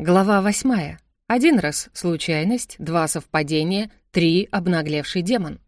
Глава восьмая. Один раз — случайность, два — совпадение, три — обнаглевший демон.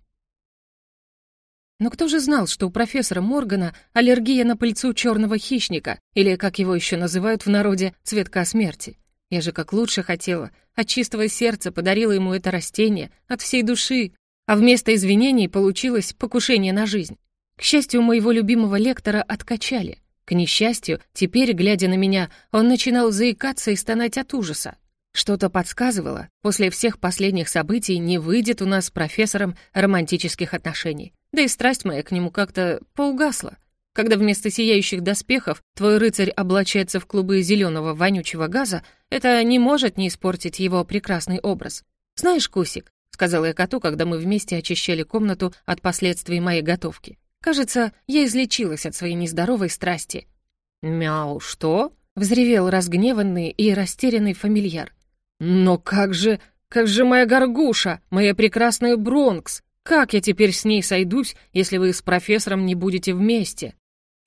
Но кто же знал, что у профессора Моргана аллергия на пыльцу черного хищника, или, как его еще называют в народе, цветка смерти? Я же как лучше хотела, от чистого сердца подарила ему это растение, от всей души, а вместо извинений получилось покушение на жизнь. К счастью, моего любимого лектора откачали — к несчастью, теперь, глядя на меня, он начинал заикаться и стонать от ужаса. Что-то подсказывало, после всех последних событий не выйдет у нас с профессором романтических отношений. Да и страсть моя к нему как-то поугасла. Когда вместо сияющих доспехов твой рыцарь облачается в клубы зеленого вонючего газа, это не может не испортить его прекрасный образ. «Знаешь, Кусик», — сказала я коту, когда мы вместе очищали комнату от последствий моей готовки, Кажется, я излечилась от своей нездоровой страсти. «Мяу, что?» — взревел разгневанный и растерянный фамильяр. «Но как же, как же моя горгуша, моя прекрасная Бронкс? Как я теперь с ней сойдусь, если вы с профессором не будете вместе?»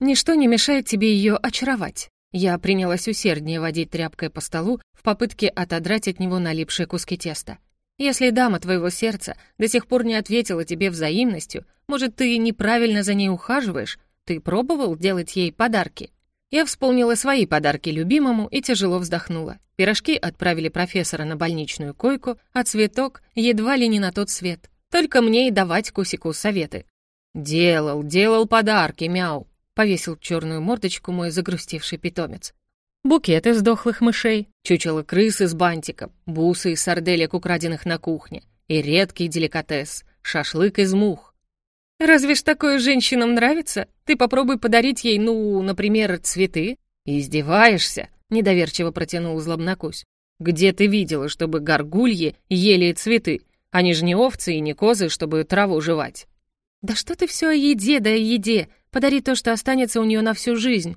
«Ничто не мешает тебе ее очаровать». Я принялась усерднее водить тряпкой по столу в попытке отодрать от него налипшие куски теста. Если дама твоего сердца до сих пор не ответила тебе взаимностью, может, ты неправильно за ней ухаживаешь? Ты пробовал делать ей подарки?» Я вспомнила свои подарки любимому и тяжело вздохнула. Пирожки отправили профессора на больничную койку, а цветок едва ли не на тот свет. Только мне и давать Кусику советы. «Делал, делал подарки, мяу!» — повесил черную мордочку мой загрустивший питомец. Букет из дохлых мышей, чучело крысы с бантиком, бусы из сарделек, украденных на кухне, и редкий деликатес — шашлык из мух. «Разве ж такое женщинам нравится? Ты попробуй подарить ей, ну, например, цветы». «Издеваешься?» — недоверчиво протянул злобнокусь. «Где ты видела, чтобы горгульи ели цветы? Они же не овцы и не козы, чтобы траву жевать». «Да что ты все о еде да о еде? Подари то, что останется у нее на всю жизнь.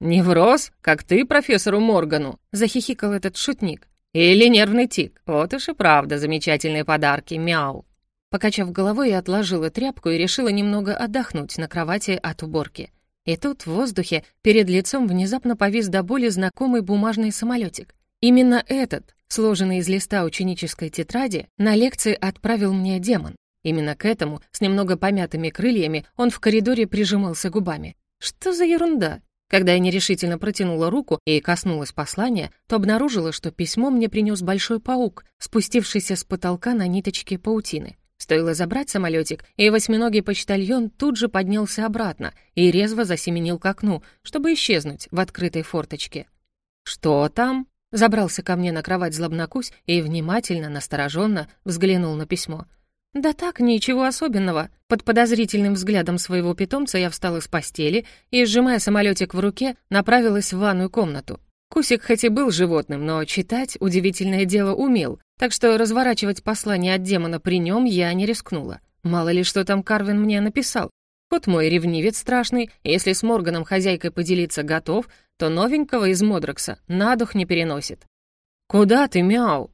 «Невроз, как ты профессору Моргану», — захихикал этот шутник. «Или нервный тик. Вот уж и правда замечательные подарки, мяу». Покачав головой, я отложила тряпку и решила немного отдохнуть на кровати от уборки. И тут в воздухе перед лицом внезапно повис до боли знакомый бумажный самолетик. Именно этот, сложенный из листа ученической тетради, на лекции отправил мне демон. Именно к этому, с немного помятыми крыльями, он в коридоре прижимался губами. Что за ерунда? Когда я нерешительно протянула руку и коснулась послания, то обнаружила, что письмо мне принес большой паук, спустившийся с потолка на ниточке паутины. Стоило забрать самолетик, и восьминогий почтальон тут же поднялся обратно и резво засеменил к окну, чтобы исчезнуть в открытой форточке. «Что там?» Забрался ко мне на кровать злобнокусь и внимательно, настороженно взглянул на письмо — «Да так, ничего особенного». Под подозрительным взглядом своего питомца я встала с постели и, сжимая самолетик в руке, направилась в ванную комнату. Кусик хоть и был животным, но читать удивительное дело умел, так что разворачивать послание от демона при нем я не рискнула. Мало ли, что там Карвин мне написал. Вот мой ревнивец страшный, если с Морганом хозяйкой поделиться готов, то новенького из Модрокса на дух не переносит. «Куда ты, мяу?»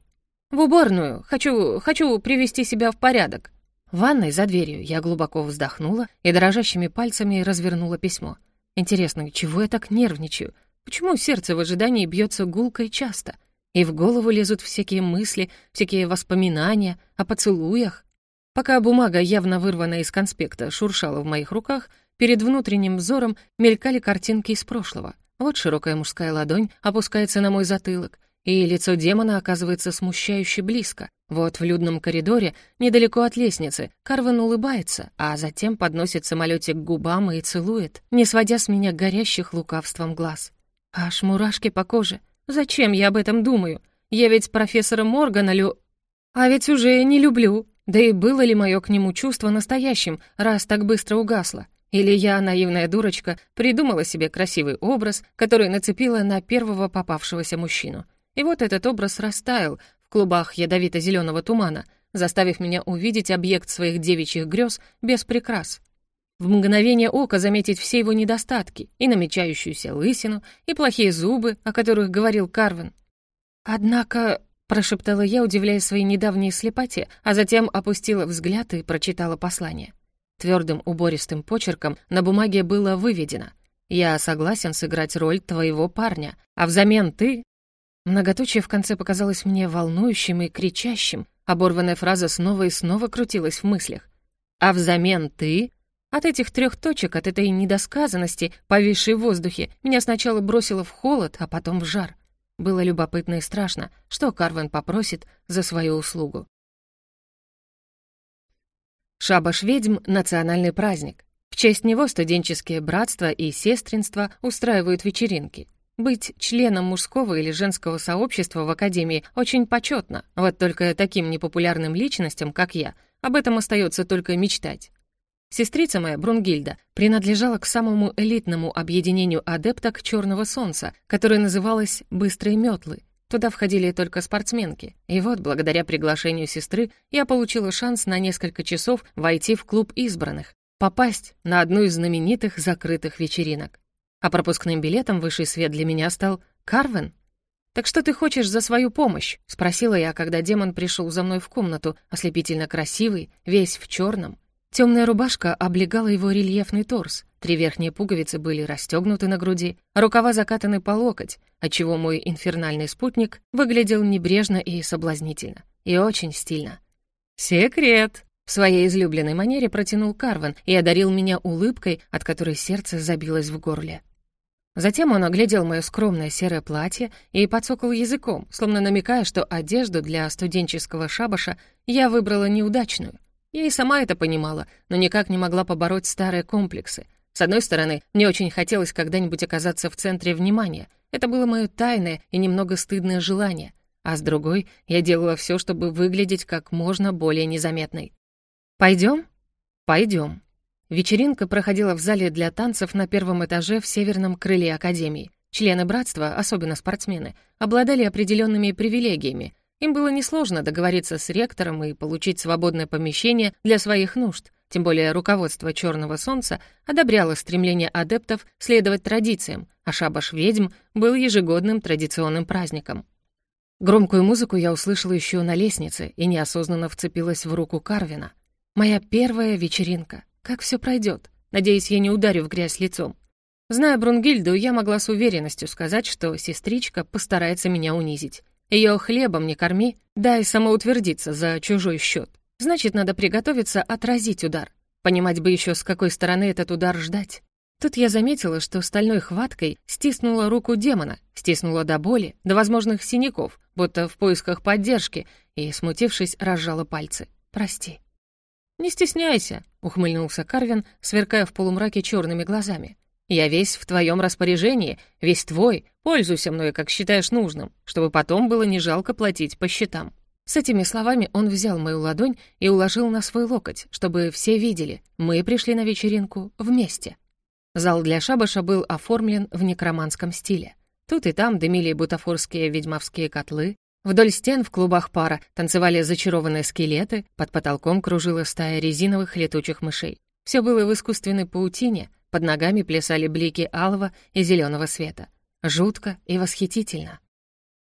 «В уборную. Хочу... хочу привести себя в порядок». В ванной за дверью я глубоко вздохнула и дрожащими пальцами развернула письмо. Интересно, чего я так нервничаю? Почему сердце в ожидании бьется гулко и часто? И в голову лезут всякие мысли, всякие воспоминания о поцелуях. Пока бумага, явно вырванная из конспекта, шуршала в моих руках, перед внутренним взором мелькали картинки из прошлого. Вот широкая мужская ладонь опускается на мой затылок, и лицо демона оказывается смущающе близко. Вот в людном коридоре, недалеко от лестницы, Карван улыбается, а затем подносит самолетик к губам и целует, не сводя с меня горящих лукавством глаз. Аж мурашки по коже. Зачем я об этом думаю? Я ведь профессора Моргана лю... А ведь уже не люблю. Да и было ли мое к нему чувство настоящим, раз так быстро угасло? Или я, наивная дурочка, придумала себе красивый образ, который нацепила на первого попавшегося мужчину? И вот этот образ растаял в клубах ядовито-зеленого тумана, заставив меня увидеть объект своих девичьих грез без прикрас. В мгновение ока заметить все его недостатки, и намечающуюся лысину, и плохие зубы, о которых говорил Карвин. «Однако...» — прошептала я, удивляясь своей недавней слепоте, а затем опустила взгляд и прочитала послание. Твердым убористым почерком на бумаге было выведено «Я согласен сыграть роль твоего парня, а взамен ты Многоточие в конце показалось мне волнующим и кричащим. Оборванная фраза снова и снова крутилась в мыслях. «А взамен ты...» От этих трех точек, от этой недосказанности, повисшей в воздухе, меня сначала бросило в холод, а потом в жар. Было любопытно и страшно, что Карвен попросит за свою услугу. Шабаш-ведьм — национальный праздник. В честь него студенческие братства и сестринства устраивают вечеринки. Быть членом мужского или женского сообщества в академии очень почетно, вот только таким непопулярным личностям, как я, об этом остается только мечтать. Сестрица моя, Брунгильда, принадлежала к самому элитному объединению адепток Черного Солнца, которое называлось «Быстрые метлы». Туда входили только спортсменки. И вот, благодаря приглашению сестры, я получила шанс на несколько часов войти в клуб избранных, попасть на одну из знаменитых закрытых вечеринок. А пропускным билетом высший свет для меня стал Карвен. «Так что ты хочешь за свою помощь?» — спросила я, когда демон пришел за мной в комнату, ослепительно красивый, весь в черном. Темная рубашка облегала его рельефный торс, три верхние пуговицы были расстегнуты на груди, рукава закатаны по локоть, отчего мой инфернальный спутник выглядел небрежно и соблазнительно, и очень стильно. «Секрет!» — в своей излюбленной манере протянул Карван и одарил меня улыбкой, от которой сердце забилось в горле. Затем он оглядел мое скромное серое платье и подсокал языком, словно намекая, что одежду для студенческого шабаша я выбрала неудачную — я и сама это понимала, но никак не могла побороть старые комплексы. С одной стороны, мне очень хотелось когда-нибудь оказаться в центре внимания. Это было мое тайное и немного стыдное желание. А с другой, я делала все, чтобы выглядеть как можно более незаметной. Пойдем? Пойдем. Вечеринка проходила в зале для танцев на первом этаже в северном крыле Академии. Члены братства, особенно спортсмены, обладали определенными привилегиями, им было несложно договориться с ректором и получить свободное помещение для своих нужд, тем более руководство «Черного солнца» одобряло стремление адептов следовать традициям, а шабаш-ведьм был ежегодным традиционным праздником. Громкую музыку я услышала еще на лестнице и неосознанно вцепилась в руку Карвина. Моя первая вечеринка. Как все пройдет? Надеюсь, я не ударю в грязь лицом. Зная Брунгильду, я могла с уверенностью сказать, что сестричка постарается меня унизить. Ее хлебом не корми, дай самоутвердиться за чужой счет. Значит, надо приготовиться отразить удар. Понимать бы еще, с какой стороны этот удар ждать. Тут я заметила, что стальной хваткой стиснула руку демона, стиснула до боли, до возможных синяков, будто в поисках поддержки, и, смутившись, разжала пальцы. «Прости». «Не стесняйся», — ухмыльнулся Карвин, сверкая в полумраке черными глазами. Я весь в твоем распоряжении, весь твой, пользуйся мной, как считаешь нужным, чтобы потом было не жалко платить по счетам». С этими словами он взял мою ладонь и уложил на свой локоть, чтобы все видели, мы пришли на вечеринку вместе. Зал для шабаша был оформлен в некроманском стиле. Тут и там дымили бутафорские ведьмовские котлы, вдоль стен в клубах пара танцевали зачарованные скелеты, под потолком кружила стая резиновых летучих мышей. Все было в искусственной паутине — под ногами плясали блики алого и зеленого света. Жутко и восхитительно.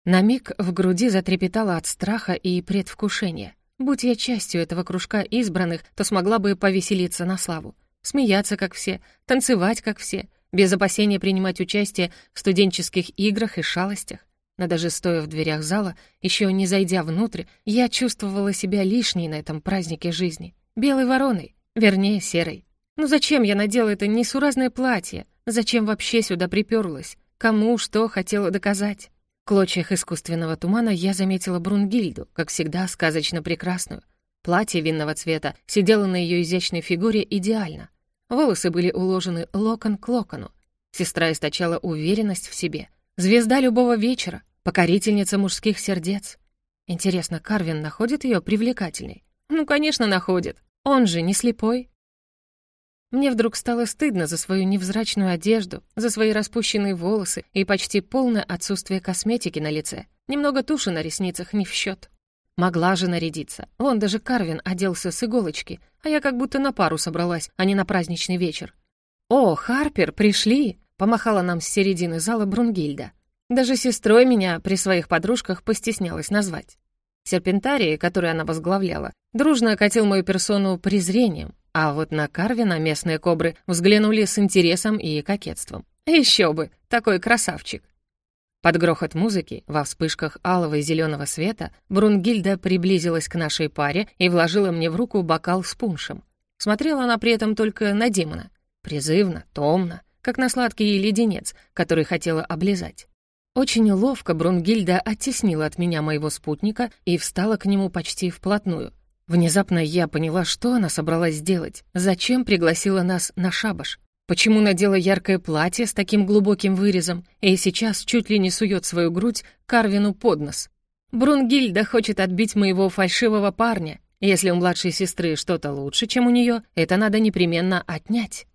На миг в груди затрепетало от страха и предвкушения. Будь я частью этого кружка избранных, то смогла бы повеселиться на славу. Смеяться, как все, танцевать, как все, без опасения принимать участие в студенческих играх и шалостях. Но даже стоя в дверях зала, еще не зайдя внутрь, я чувствовала себя лишней на этом празднике жизни. Белой вороной, вернее, серой. Ну зачем я надела это несуразное платье? Зачем вообще сюда приперлась? Кому что хотела доказать? В клочьях искусственного тумана я заметила Брунгильду, как всегда, сказочно прекрасную. Платье винного цвета сидело на ее изящной фигуре идеально. Волосы были уложены локон к локону. Сестра источала уверенность в себе. Звезда любого вечера, покорительница мужских сердец. Интересно, Карвин находит ее привлекательной? Ну, конечно, находит. Он же не слепой. Мне вдруг стало стыдно за свою невзрачную одежду, за свои распущенные волосы и почти полное отсутствие косметики на лице. Немного туши на ресницах не в счет. Могла же нарядиться. Вон даже Карвин оделся с иголочки, а я как будто на пару собралась, а не на праздничный вечер. «О, Харпер, пришли!» — помахала нам с середины зала Брунгильда. Даже сестрой меня при своих подружках постеснялась назвать. Серпентарии, которую она возглавляла, дружно окатил мою персону презрением, а вот на Карвина местные кобры взглянули с интересом и кокетством. Еще бы, такой красавчик. Под грохот музыки, во вспышках алого и зеленого света, Брунгильда приблизилась к нашей паре и вложила мне в руку бокал с пуншем. Смотрела она при этом только на демона. Призывно, томно, как на сладкий леденец, который хотела облизать. Очень ловко Брунгильда оттеснила от меня моего спутника и встала к нему почти вплотную. Внезапно я поняла, что она собралась сделать, зачем пригласила нас на шабаш. Почему надела яркое платье с таким глубоким вырезом и сейчас чуть ли не сует свою грудь Карвину под нос? Брунгильда хочет отбить моего фальшивого парня. Если у младшей сестры что-то лучше, чем у нее, это надо непременно отнять.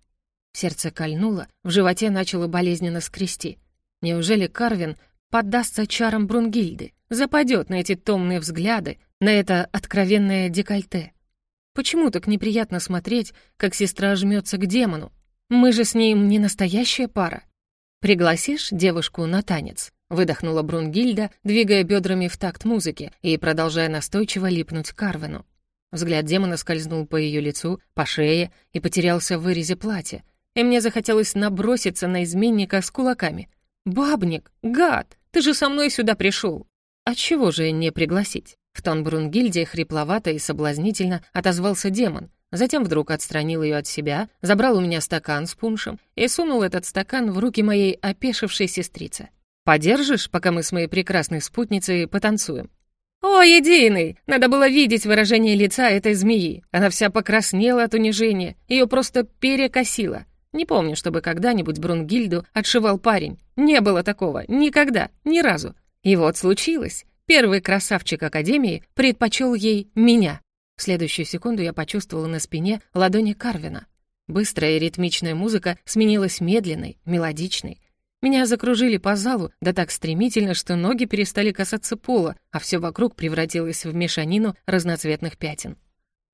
Сердце кольнуло, в животе начало болезненно скрести. Неужели Карвин поддастся чарам Брунгильды, западет на эти томные взгляды, на это откровенное декольте? Почему так неприятно смотреть, как сестра жмется к демону, мы же с ним не настоящая пара. Пригласишь девушку на танец?» — выдохнула Брунгильда, двигая бедрами в такт музыки и продолжая настойчиво липнуть Карвину. Взгляд демона скользнул по ее лицу, по шее и потерялся в вырезе платья, и мне захотелось наброситься на изменника с кулаками. «Бабник! Гад! Ты же со мной сюда пришел!» «А чего же не пригласить?» В тон Брунгильде хрипловато и соблазнительно отозвался демон, Затем вдруг отстранил ее от себя, забрал у меня стакан с пуншем и сунул этот стакан в руки моей опешившей сестрице. «Подержишь, пока мы с моей прекрасной спутницей потанцуем?» «О, единый! Надо было видеть выражение лица этой змеи. Она вся покраснела от унижения, ее просто перекосило. Не помню, чтобы когда-нибудь Брунгильду отшивал парень. Не было такого. Никогда. Ни разу. И вот случилось. Первый красавчик Академии предпочел ей меня. В следующую секунду я почувствовала на спине ладони Карвина. Быстрая и ритмичная музыка сменилась медленной, мелодичной. Меня закружили по залу, да так стремительно, что ноги перестали касаться пола, а все вокруг превратилось в мешанину разноцветных пятен.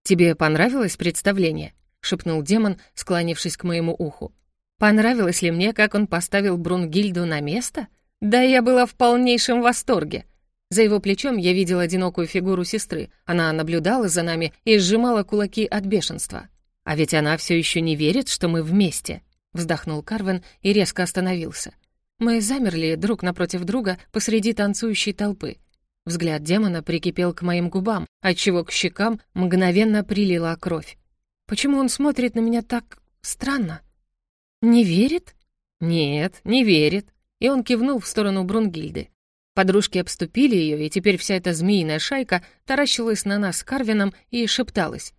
«Тебе понравилось представление?» — шепнул демон, склонившись к моему уху. «Понравилось ли мне, как он поставил Брунгильду на место? Да я была в полнейшем восторге!» За его плечом я видел одинокую фигуру сестры. Она наблюдала за нами и сжимала кулаки от бешенства. «А ведь она все еще не верит, что мы вместе», — вздохнул Карвен и резко остановился. Мы замерли друг напротив друга посреди танцующей толпы. Взгляд демона прикипел к моим губам, отчего к щекам мгновенно прилила кровь. Почему он смотрит на меня так странно? «Не верит?» «Нет, не верит». И он кивнул в сторону Брунгильды. Подружки обступили ее, и теперь вся эта змеиная шайка таращилась на нас с Карвином и шепталась.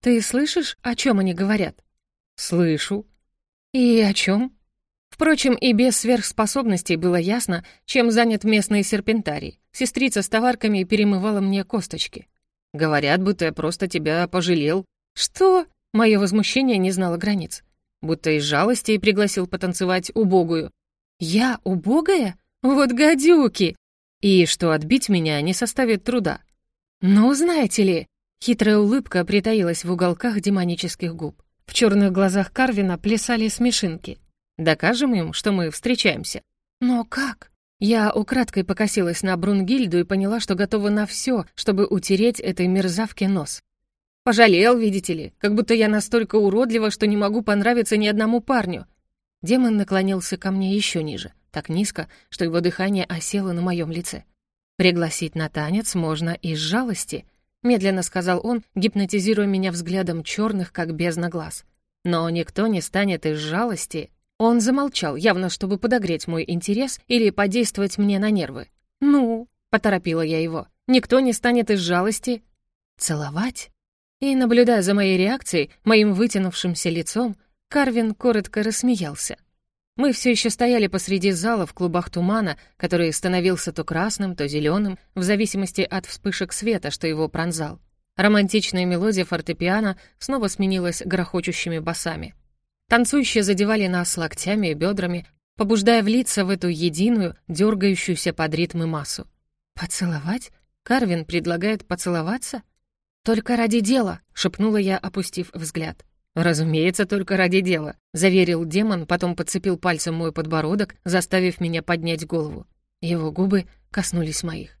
«Ты слышишь, о чем они говорят?» «Слышу». «И о чем?» Впрочем, и без сверхспособностей было ясно, чем занят местный серпентарий. Сестрица с товарками перемывала мне косточки. «Говорят, будто я просто тебя пожалел». «Что?» Мое возмущение не знало границ. Будто из жалости пригласил потанцевать убогую. «Я убогая? Вот гадюки!» и что отбить меня не составит труда. «Ну, знаете ли...» Хитрая улыбка притаилась в уголках демонических губ. В черных глазах Карвина плясали смешинки. «Докажем им, что мы встречаемся». «Но как?» Я украдкой покосилась на Брунгильду и поняла, что готова на все, чтобы утереть этой мерзавке нос. Пожалел, видите ли, как будто я настолько уродлива, что не могу понравиться ни одному парню. Демон наклонился ко мне еще ниже так низко, что его дыхание осело на моем лице. «Пригласить на танец можно из жалости», — медленно сказал он, гипнотизируя меня взглядом черных, как бездна глаз. «Но никто не станет из жалости». Он замолчал, явно чтобы подогреть мой интерес или подействовать мне на нервы. «Ну», — поторопила я его, — «никто не станет из жалости». «Целовать?» И, наблюдая за моей реакцией, моим вытянувшимся лицом, Карвин коротко рассмеялся. Мы все еще стояли посреди зала в клубах тумана, который становился то красным, то зеленым, в зависимости от вспышек света, что его пронзал. Романтичная мелодия фортепиано снова сменилась грохочущими басами. Танцующие задевали нас локтями и бедрами, побуждая влиться в эту единую, дергающуюся под ритмы массу. «Поцеловать? Карвин предлагает поцеловаться?» «Только ради дела», — шепнула я, опустив взгляд. «Разумеется, только ради дела», — заверил демон, потом подцепил пальцем мой подбородок, заставив меня поднять голову. Его губы коснулись моих.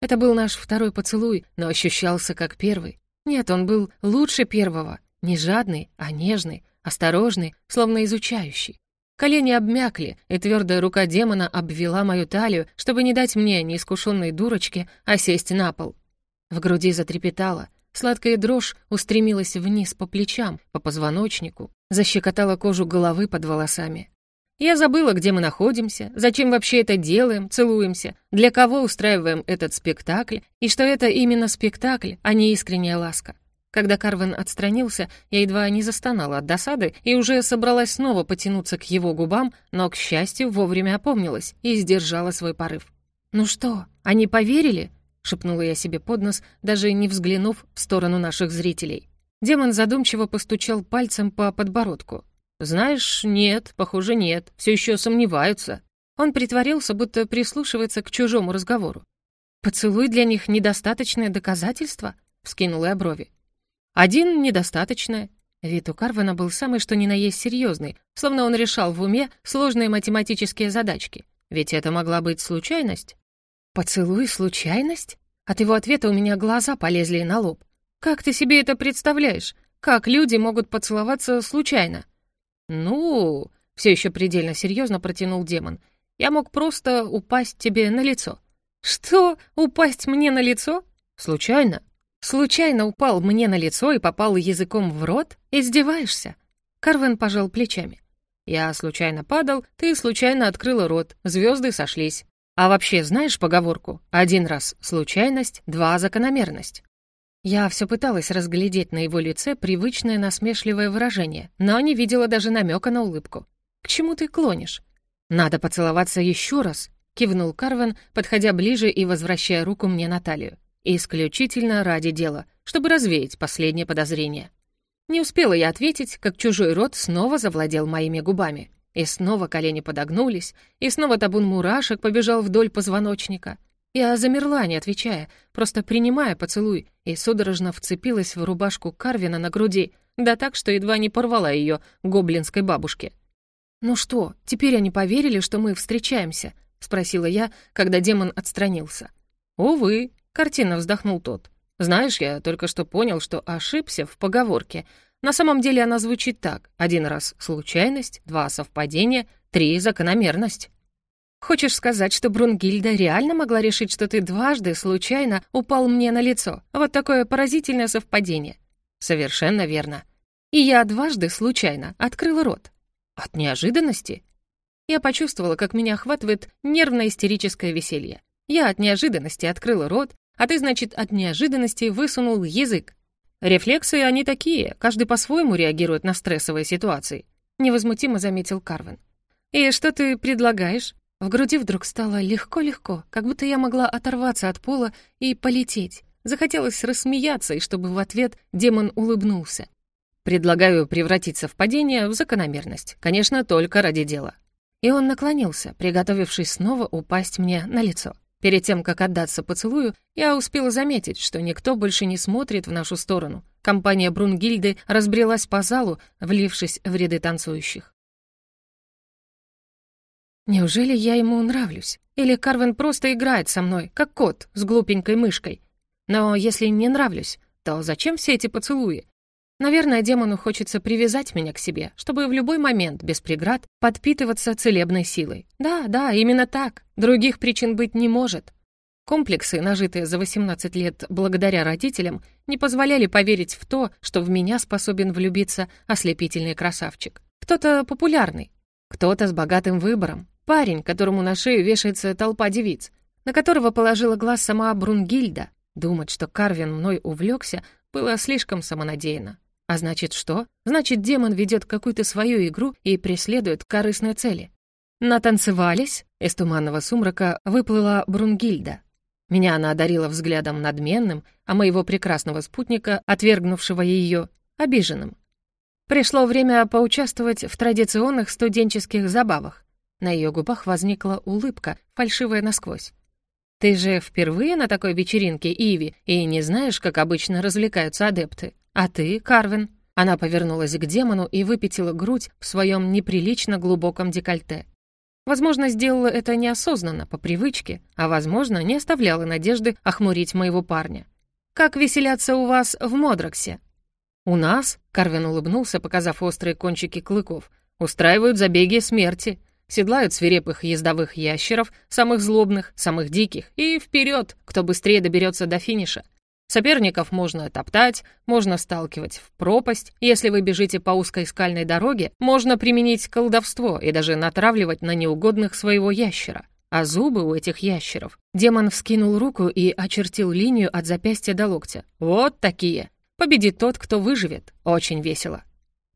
Это был наш второй поцелуй, но ощущался как первый. Нет, он был лучше первого. Не жадный, а нежный, осторожный, словно изучающий. Колени обмякли, и твердая рука демона обвела мою талию, чтобы не дать мне, неискушенной дурочке, осесть на пол. В груди затрепетало, сладкая дрожь устремилась вниз по плечам, по позвоночнику, защекотала кожу головы под волосами. Я забыла, где мы находимся, зачем вообще это делаем, целуемся, для кого устраиваем этот спектакль, и что это именно спектакль, а не искренняя ласка. Когда Карвен отстранился, я едва не застонала от досады и уже собралась снова потянуться к его губам, но, к счастью, вовремя опомнилась и сдержала свой порыв. «Ну что, они поверили?» — шепнула я себе под нос, даже не взглянув в сторону наших зрителей. Демон задумчиво постучал пальцем по подбородку. «Знаешь, нет, похоже, нет, все еще сомневаются». Он притворился, будто прислушивается к чужому разговору. «Поцелуй для них недостаточное доказательство?» — вскинула я брови. Один недостаточно. Вид у Карвана был самый что ни на есть серьезный, словно он решал в уме сложные математические задачки. Ведь это могла быть случайность. «Поцелуй — случайность?» От его ответа у меня глаза полезли на лоб. «Как ты себе это представляешь? Как люди могут поцеловаться случайно?» «Ну...» — все еще предельно серьезно протянул демон. «Я мог просто упасть тебе на лицо». «Что? Упасть мне на лицо?» «Случайно. Случайно упал мне на лицо и попал языком в рот? Издеваешься?» Карвен пожал плечами. «Я случайно падал, ты случайно открыла рот, звезды сошлись. А вообще знаешь поговорку? Один раз случайность, два закономерность». Я все пыталась разглядеть на его лице привычное насмешливое выражение, но не видела даже намека на улыбку. «К чему ты клонишь?» «Надо поцеловаться еще раз», — кивнул Карвен, подходя ближе и возвращая руку мне на талию. Исключительно ради дела, чтобы развеять последнее подозрение. Не успела я ответить, как чужой рот снова завладел моими губами. И снова колени подогнулись, и снова табун мурашек побежал вдоль позвоночника. Я замерла, не отвечая, просто принимая поцелуй, и судорожно вцепилась в рубашку Карвина на груди, да так, что едва не порвала ее гоблинской бабушке. «Ну что, теперь они поверили, что мы встречаемся?» — спросила я, когда демон отстранился. «Увы», Картина вздохнул тот. «Знаешь, я только что понял, что ошибся в поговорке. На самом деле она звучит так. Один раз случайность, два совпадения, три закономерность». «Хочешь сказать, что Брунгильда реально могла решить, что ты дважды случайно упал мне на лицо? Вот такое поразительное совпадение». «Совершенно верно. И я дважды случайно открыла рот. От неожиданности?» Я почувствовала, как меня охватывает нервно-истерическое веселье. Я от неожиданности открыла рот, а ты, значит, от неожиданности высунул язык. Рефлексы они такие, каждый по-своему реагирует на стрессовые ситуации», — невозмутимо заметил Карвин. «И что ты предлагаешь?» В груди вдруг стало легко-легко, как будто я могла оторваться от пола и полететь. Захотелось рассмеяться, и чтобы в ответ демон улыбнулся. «Предлагаю превратить совпадение в закономерность. Конечно, только ради дела». И он наклонился, приготовившись снова упасть мне на лицо. Перед тем, как отдаться поцелую, я успела заметить, что никто больше не смотрит в нашу сторону. Компания Брунгильды разбрелась по залу, влившись в ряды танцующих. Неужели я ему нравлюсь? Или Карвин просто играет со мной, как кот с глупенькой мышкой? Но если не нравлюсь, то зачем все эти поцелуи? Наверное, демону хочется привязать меня к себе, чтобы в любой момент, без преград, подпитываться целебной силой. Да, да, именно так. Других причин быть не может. Комплексы, нажитые за 18 лет благодаря родителям, не позволяли поверить в то, что в меня способен влюбиться ослепительный красавчик. Кто-то популярный, кто-то с богатым выбором, парень, которому на шею вешается толпа девиц, на которого положила глаз сама Брунгильда. Думать, что Карвин мной увлекся, было слишком самонадеянно. А значит что? Значит, демон ведет какую-то свою игру и преследует корыстные цели. Натанцевались? Из туманного сумрака выплыла Брунгильда. Меня она одарила взглядом надменным, а моего прекрасного спутника, отвергнувшего ее, обиженным. Пришло время поучаствовать в традиционных студенческих забавах. На ее губах возникла улыбка, фальшивая насквозь. «Ты же впервые на такой вечеринке, Иви, и не знаешь, как обычно развлекаются адепты. А ты, Карвин?» Она повернулась к демону и выпятила грудь в своем неприлично глубоком декольте. Возможно, сделала это неосознанно, по привычке, а, возможно, не оставляла надежды охмурить моего парня. «Как веселятся у вас в Модроксе?» «У нас?» — Карвин улыбнулся, показав острые кончики клыков. устраивают забеги смерти, седлают свирепых ездовых ящеров, самых злобных, самых диких, и вперед, кто быстрее доберется до финиша. Соперников можно топтать, можно сталкивать в пропасть. Если вы бежите по узкой скальной дороге, можно применить колдовство и даже натравливать на неугодных своего ящера. А зубы у этих ящеров. Демон вскинул руку и очертил линию от запястья до локтя. Вот такие. Победит тот, кто выживет. Очень весело.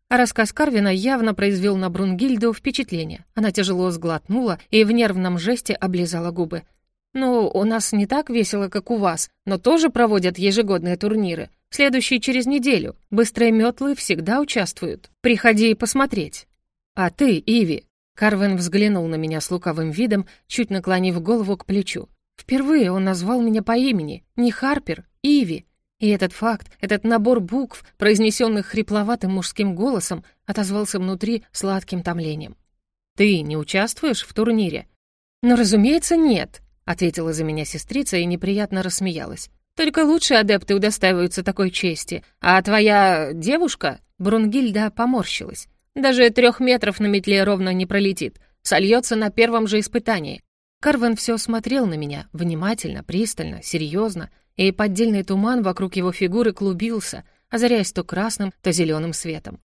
А рассказ Карвина явно произвел на Брунгильду впечатление. Она тяжело сглотнула и в нервном жесте облизала губы. «Ну, у нас не так весело, как у вас, но тоже проводят ежегодные турниры. Следующий через неделю. Быстрые метлы всегда участвуют. Приходи посмотреть». «А ты, Иви?» Карвин взглянул на меня с лукавым видом, чуть наклонив голову к плечу. Впервые он назвал меня по имени. Не Харпер, Иви. И этот факт, этот набор букв, произнесенных хрипловатым мужским голосом, отозвался внутри сладким томлением. «Ты не участвуешь в турнире?» «Ну, разумеется, нет», — ответила за меня сестрица и неприятно рассмеялась. «Только лучшие адепты удостаиваются такой чести, а твоя девушка...» Брунгильда поморщилась. «Даже трех метров на метле ровно не пролетит, сольется на первом же испытании». Карвен все смотрел на меня, внимательно, пристально, серьезно, и поддельный туман вокруг его фигуры клубился, озаряясь то красным, то зеленым светом.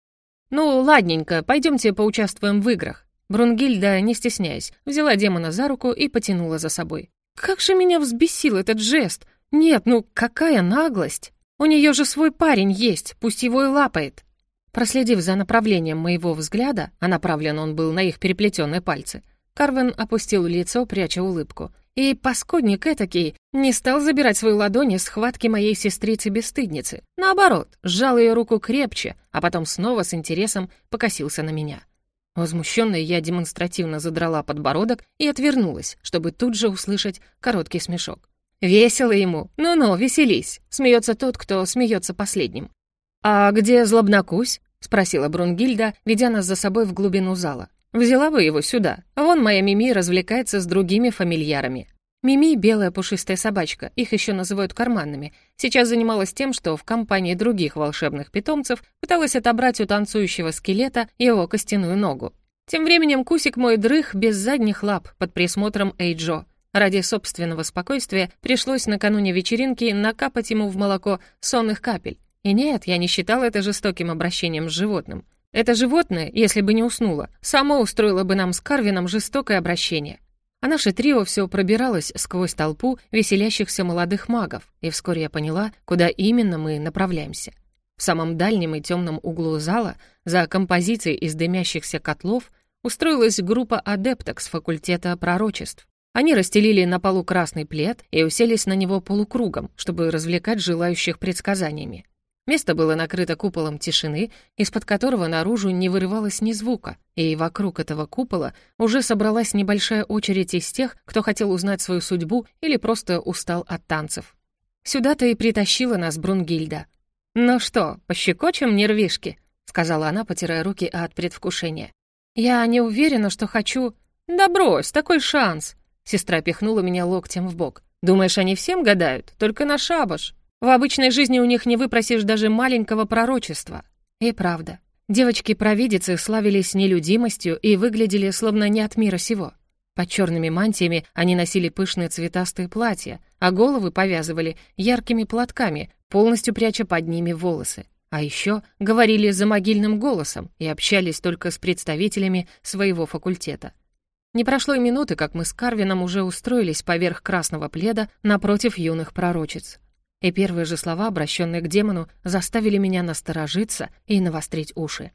«Ну, ладненько, пойдемте поучаствуем в играх. Брунгильда, не стесняясь, взяла демона за руку и потянула за собой. «Как же меня взбесил этот жест! Нет, ну какая наглость! У нее же свой парень есть, пусть его и лапает!» Проследив за направлением моего взгляда, а направлен он был на их переплетенные пальцы, Карвен опустил лицо, пряча улыбку. И паскудник этакий не стал забирать свою ладонь из схватки моей сестрицы-бесстыдницы. Наоборот, сжал ее руку крепче, а потом снова с интересом покосился на меня. Возмущенная я демонстративно задрала подбородок и отвернулась, чтобы тут же услышать короткий смешок. «Весело ему! Ну-ну, веселись!» — смеется тот, кто смеется последним. «А где Злобнокусь?» — спросила Брунгильда, ведя нас за собой в глубину зала. «Взяла бы его сюда. Вон моя Мими развлекается с другими фамильярами». Мими — белая пушистая собачка, их еще называют карманными. Сейчас занималась тем, что в компании других волшебных питомцев пыталась отобрать у танцующего скелета его костяную ногу. Тем временем Кусик мой дрых без задних лап под присмотром Эйджо. Ради собственного спокойствия пришлось накануне вечеринки накапать ему в молоко сонных капель. И нет, я не считала это жестоким обращением с животным. Это животное, если бы не уснуло, само устроило бы нам с Карвином жестокое обращение. А наше трио все пробиралось сквозь толпу веселящихся молодых магов, и вскоре я поняла, куда именно мы направляемся. В самом дальнем и темном углу зала, за композицией из дымящихся котлов, устроилась группа адепток с факультета пророчеств. Они расстелили на полу красный плед и уселись на него полукругом, чтобы развлекать желающих предсказаниями. Место было накрыто куполом тишины, из-под которого наружу не вырывалось ни звука, и вокруг этого купола уже собралась небольшая очередь из тех, кто хотел узнать свою судьбу или просто устал от танцев. Сюда-то и притащила нас Брунгильда. «Ну что, пощекочем нервишки?» — сказала она, потирая руки от предвкушения. «Я не уверена, что хочу...» «Да брось, такой шанс!» Сестра пихнула меня локтем в бок. «Думаешь, они всем гадают? Только на шабаш!» В обычной жизни у них не выпросишь даже маленького пророчества. И правда, девочки-провидицы славились нелюдимостью и выглядели словно не от мира сего. Под черными мантиями они носили пышные цветастые платья, а головы повязывали яркими платками, полностью пряча под ними волосы. А еще говорили за могильным голосом и общались только с представителями своего факультета. Не прошло и минуты, как мы с Карвином уже устроились поверх красного пледа напротив юных пророчиц и первые же слова, обращенные к демону, заставили меня насторожиться и навострить уши.